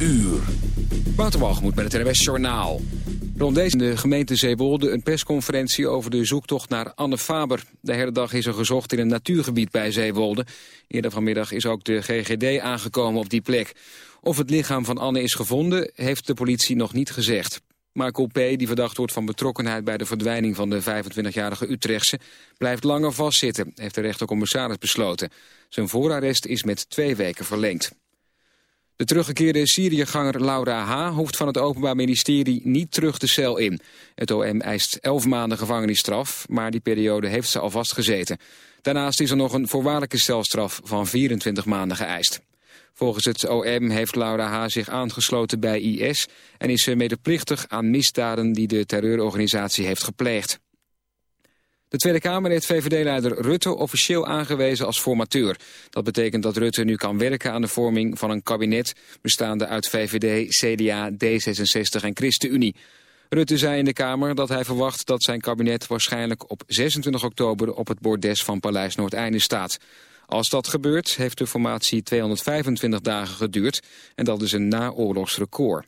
uur. Waterwalgemoed met het NWS Journaal. Rond deze de gemeente Zeewolde een persconferentie over de zoektocht naar Anne Faber. De hele dag is er gezocht in een natuurgebied bij Zeewolde. Eerder vanmiddag is ook de GGD aangekomen op die plek. Of het lichaam van Anne is gevonden, heeft de politie nog niet gezegd. Michael P., die verdacht wordt van betrokkenheid bij de verdwijning van de 25-jarige Utrechtse, blijft langer vastzitten, heeft de rechtercommissaris besloten. Zijn voorarrest is met twee weken verlengd. De teruggekeerde Syriëganger Laura H. hoeft van het Openbaar Ministerie niet terug de cel in. Het OM eist 11 maanden gevangenisstraf, maar die periode heeft ze al vastgezeten. Daarnaast is er nog een voorwaardelijke celstraf van 24 maanden geëist. Volgens het OM heeft Laura H. zich aangesloten bij IS... en is ze medeplichtig aan misdaden die de terreurorganisatie heeft gepleegd. De Tweede Kamer heeft VVD-leider Rutte officieel aangewezen als formateur. Dat betekent dat Rutte nu kan werken aan de vorming van een kabinet... bestaande uit VVD, CDA, D66 en ChristenUnie. Rutte zei in de Kamer dat hij verwacht dat zijn kabinet waarschijnlijk op 26 oktober op het bordes van Paleis Noordeinde staat. Als dat gebeurt heeft de formatie 225 dagen geduurd en dat is een naoorlogsrecord.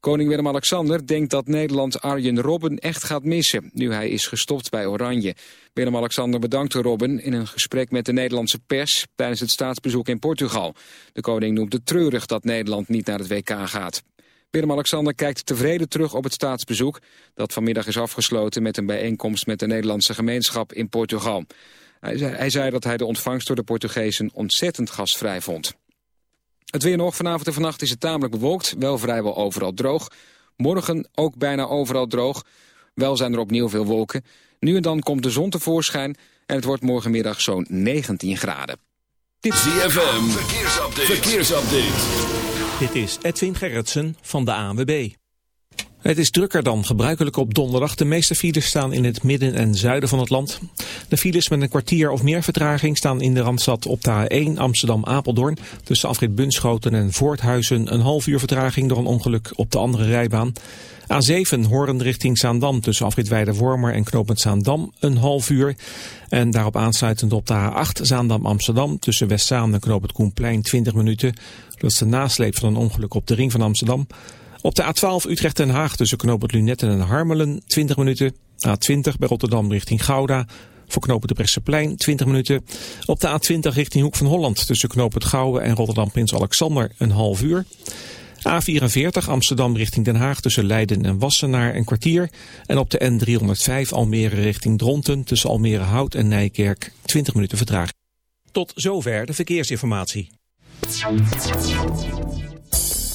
Koning Willem-Alexander denkt dat Nederland Arjen Robben echt gaat missen... nu hij is gestopt bij Oranje. Willem-Alexander bedankte Robben in een gesprek met de Nederlandse pers... tijdens het staatsbezoek in Portugal. De koning noemt het treurig dat Nederland niet naar het WK gaat. Willem-Alexander kijkt tevreden terug op het staatsbezoek... dat vanmiddag is afgesloten met een bijeenkomst met de Nederlandse gemeenschap in Portugal. Hij zei, hij zei dat hij de ontvangst door de Portugezen ontzettend gastvrij vond. Het weer nog. Vanavond en vannacht is het tamelijk bewolkt. Wel vrijwel overal droog. Morgen ook bijna overal droog. Wel zijn er opnieuw veel wolken. Nu en dan komt de zon tevoorschijn. En het wordt morgenmiddag zo'n 19 graden. Dit ZFM. Verkeersupdate. Verkeersupdate. Dit is Edwin Gerritsen van de ANWB. Het is drukker dan gebruikelijk op donderdag. De meeste files staan in het midden en zuiden van het land. De files met een kwartier of meer vertraging staan in de Randstad op de A1 Amsterdam-Apeldoorn. Tussen afrit Bunschoten en Voorthuizen een half uur vertraging door een ongeluk op de andere rijbaan. A7 Horen richting Zaandam tussen afrit Weide-Wormer en knooppunt Zaandam een half uur. En daarop aansluitend op de A8 Zaandam-Amsterdam tussen Westzaan en knooppunt Koenplein 20 minuten. Dat is de nasleep van een ongeluk op de ring van Amsterdam. Op de A12 Utrecht-Den Haag tussen knooppunt Lunetten en Harmelen 20 minuten. A20 bij Rotterdam richting Gouda. Voor knooppunt de Bresseplein 20 minuten. Op de A20 richting Hoek van Holland tussen knooppunt Gouwen en Rotterdam Prins Alexander een half uur. A44 Amsterdam richting Den Haag tussen Leiden en Wassenaar een kwartier. En op de N305 Almere richting Dronten tussen Almere Hout en Nijkerk 20 minuten vertraging. Tot zover de verkeersinformatie.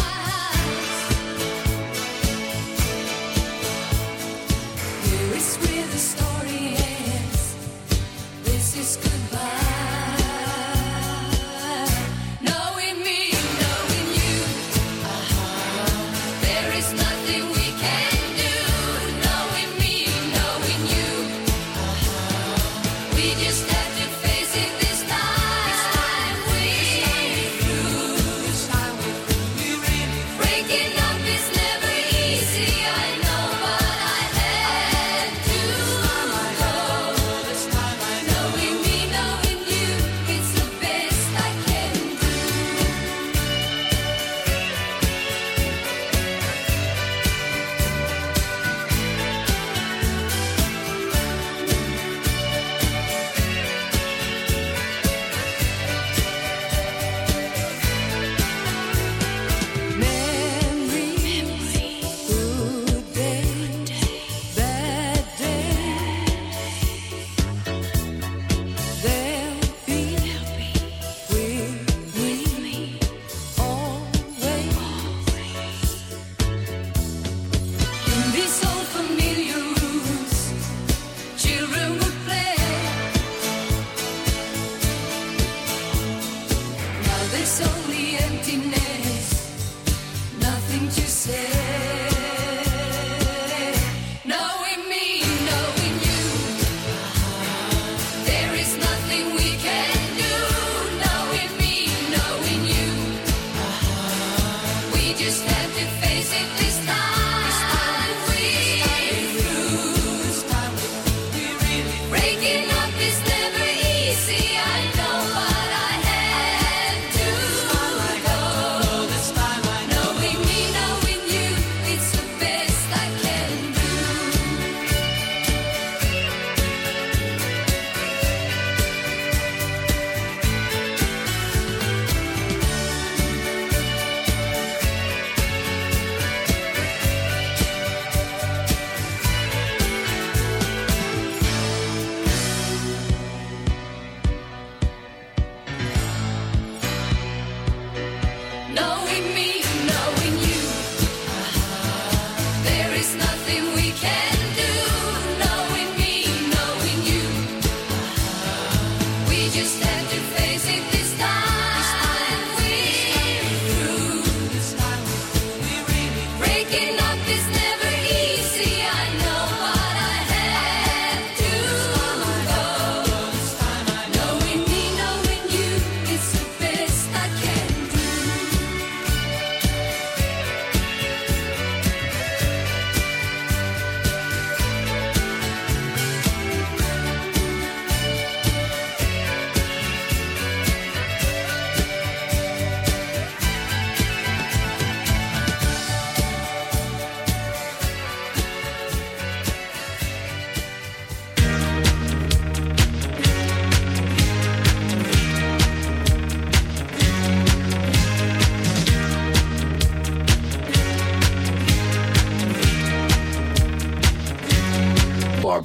my house.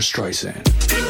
Streisand.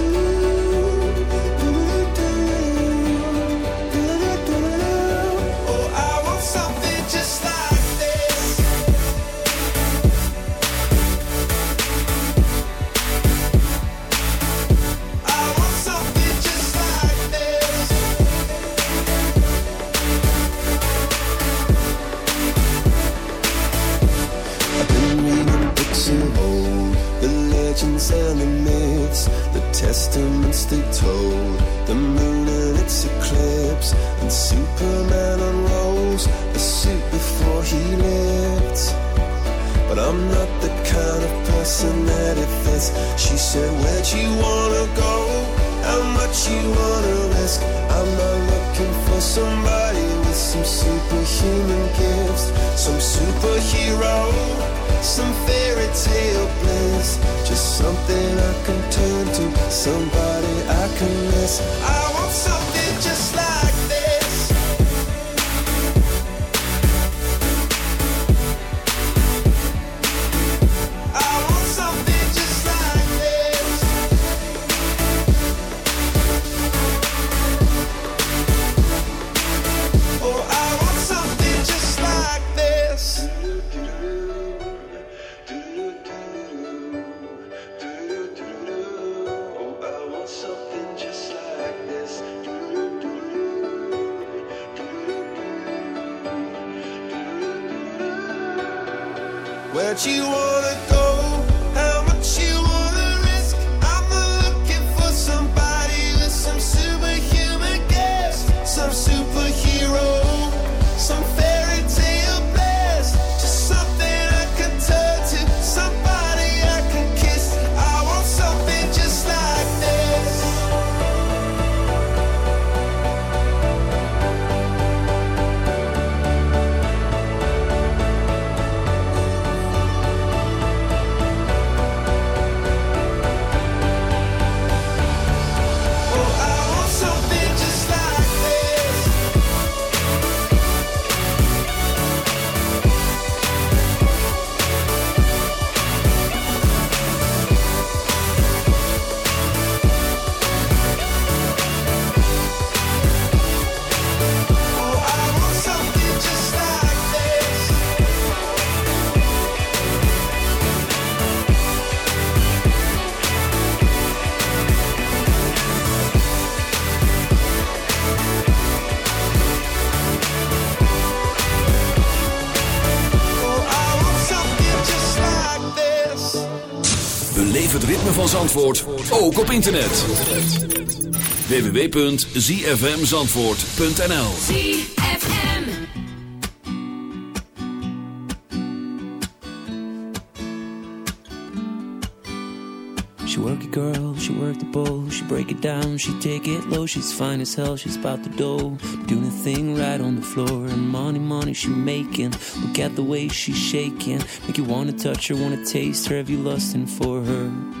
Zandvoort, ook op internet. www.zfmzandvoort.nl ZFM. She work it, girl, she work the bowl, she break it down, she take it low, she's fine as hell, she's about the dough, doing the thing right on the floor, and money, money she making, look at the way she's shaking, make you wanna touch her, wanna taste her, have you lusting for her, going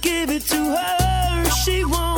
give it to her. She won't.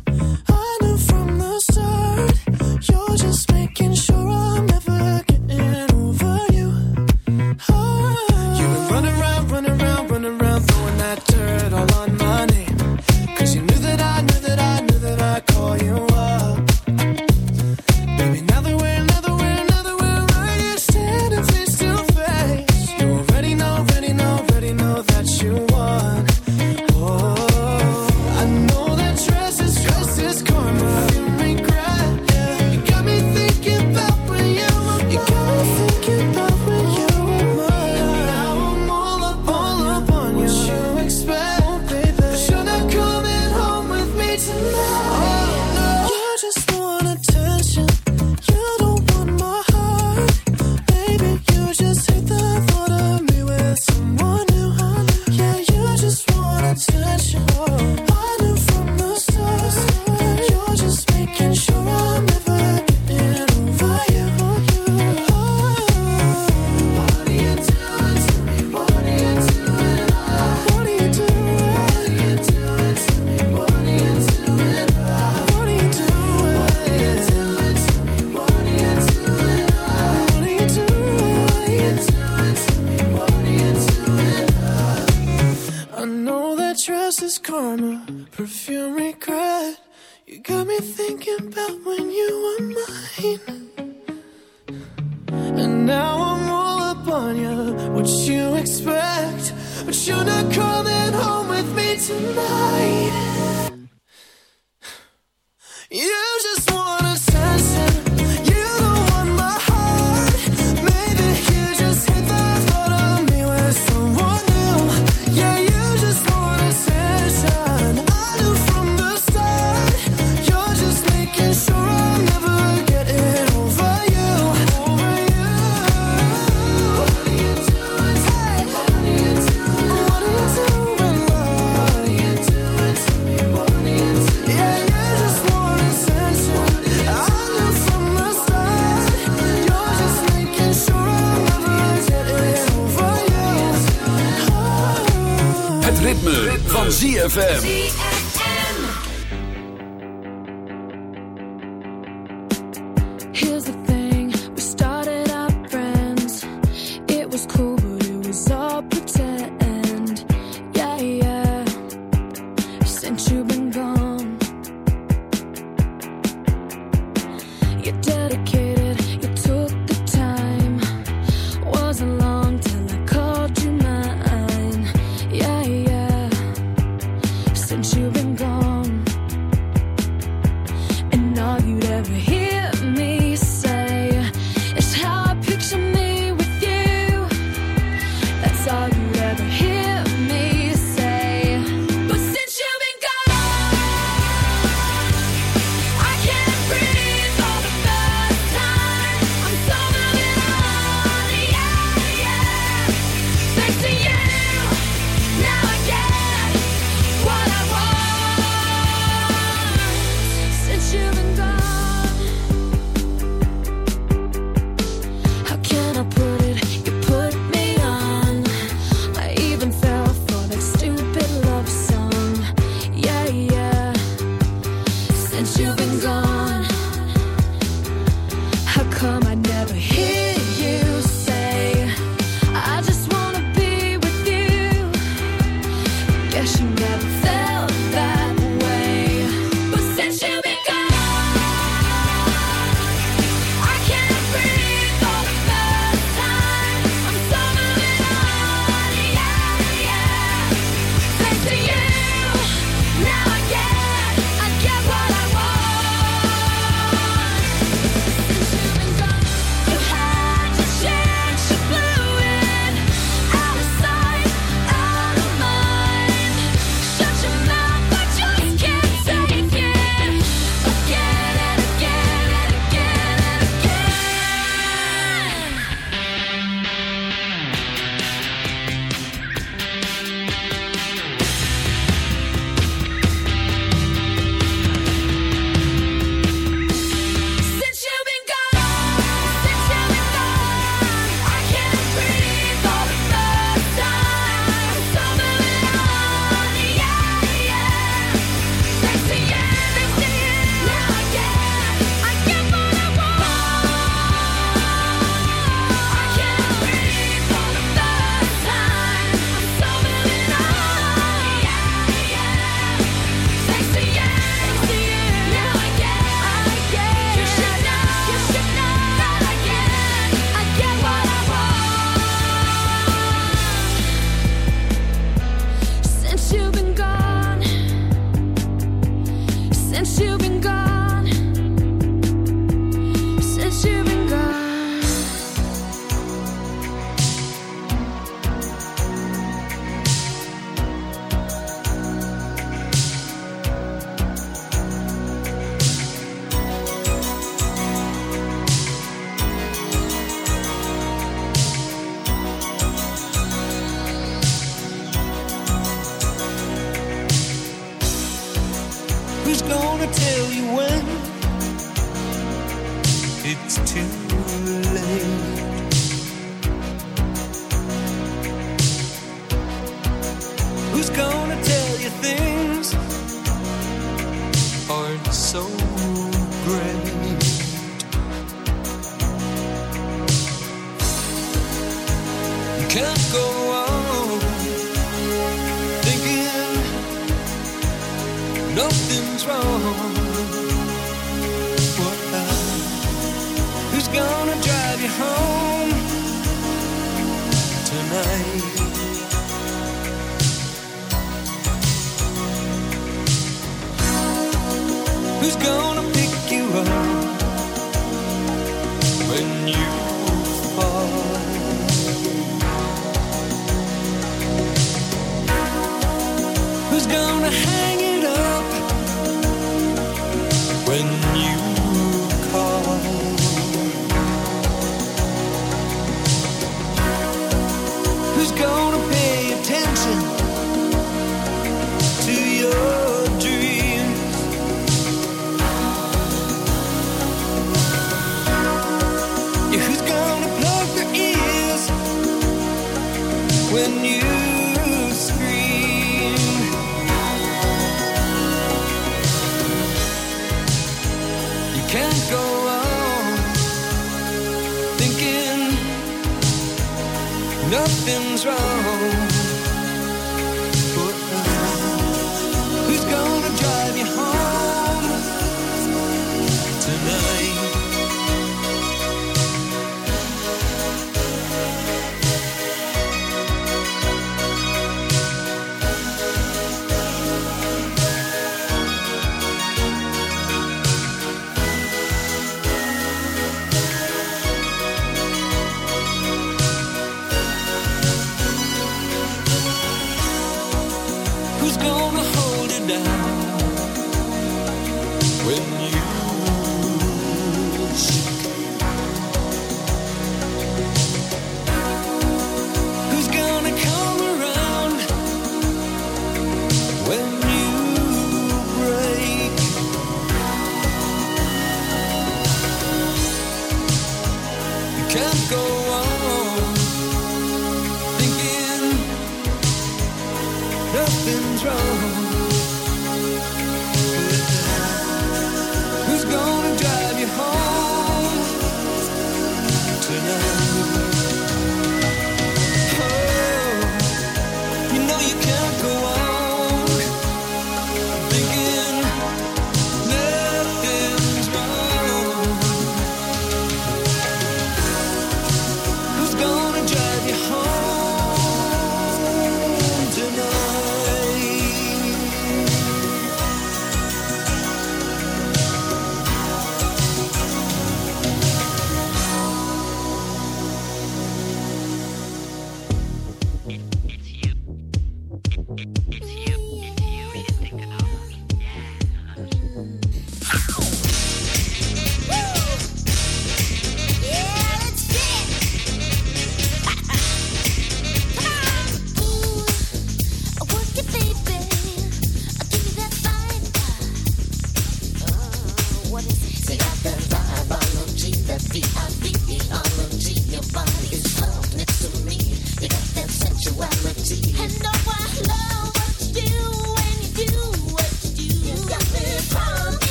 G-F-M.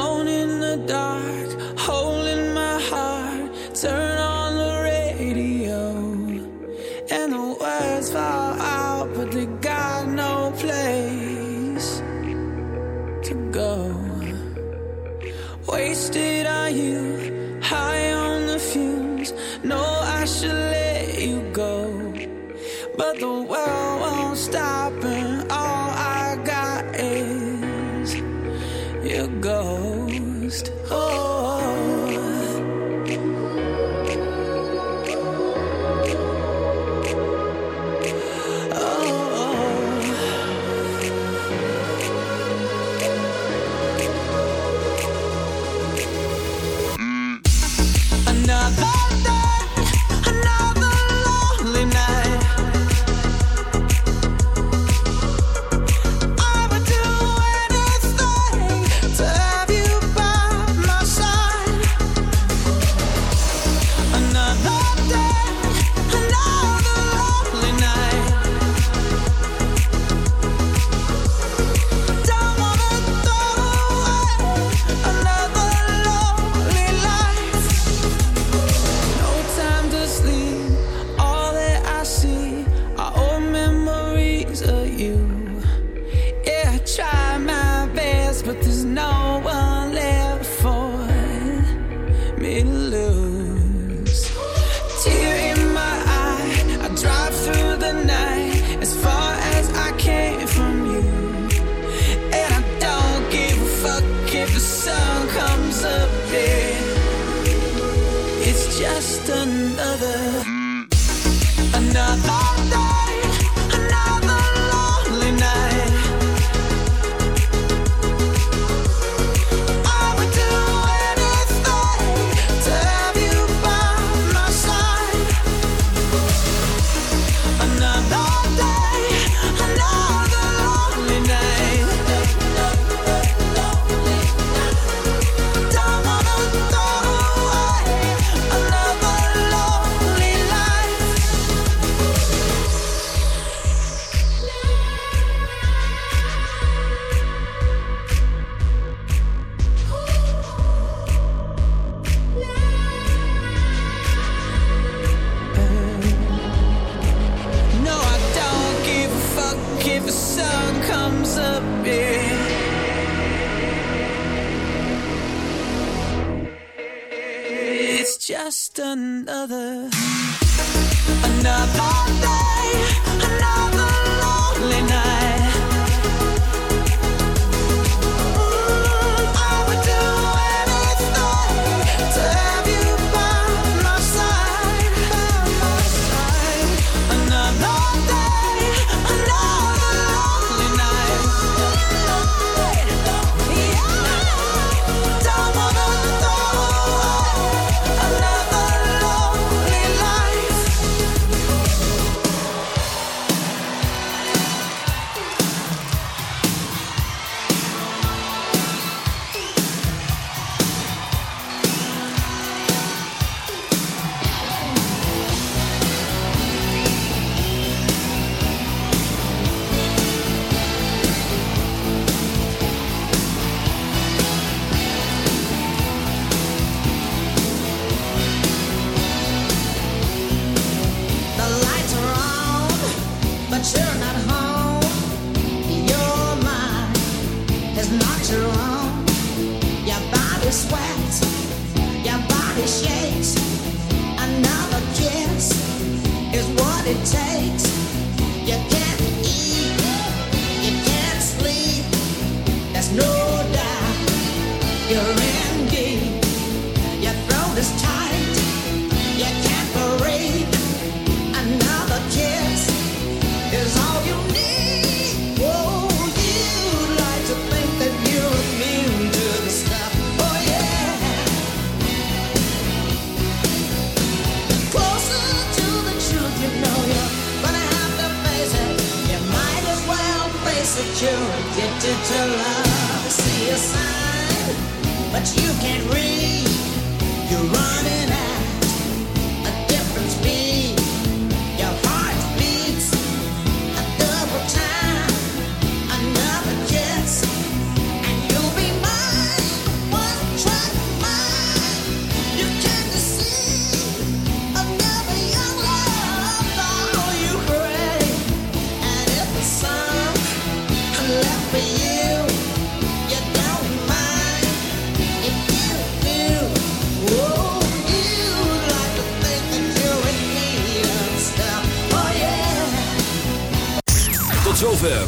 Alone in the dark, holding